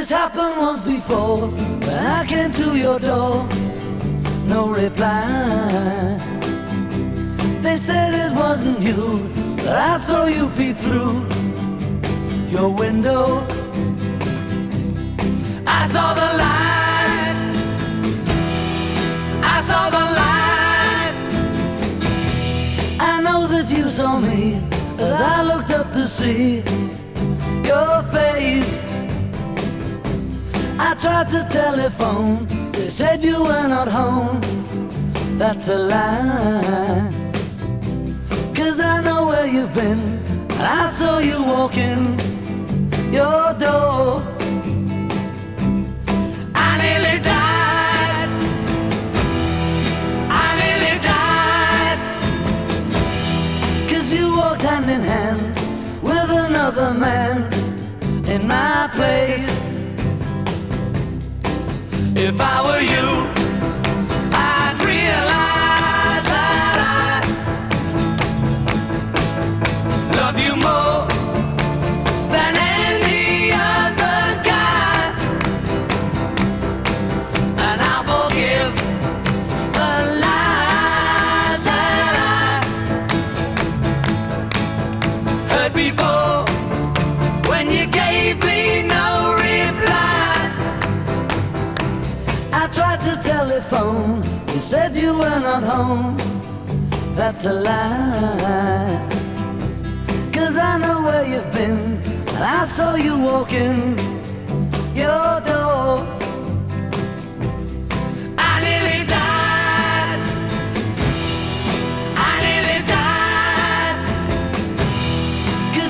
This happened once before when I came to your door. No reply. They said it wasn't you, but I saw you peep through your window. I saw the light. I saw the light. I know that you saw me as I looked up to see your face. Tried to telephone, they said you were not home. That's a lie. Cause I know where you've been, and I saw you walking your door. I nearly died. I nearly died. Cause you walked hand in hand with another man in my place. Before when you gave me no reply. I tried to telephone, you said you were not home. That's a lie. Cause I know where you've been, and I saw you walking your door.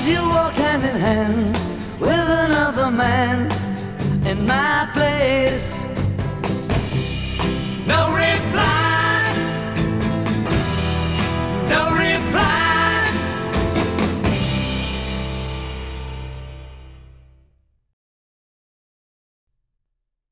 You walk hand in hand with another man in my place.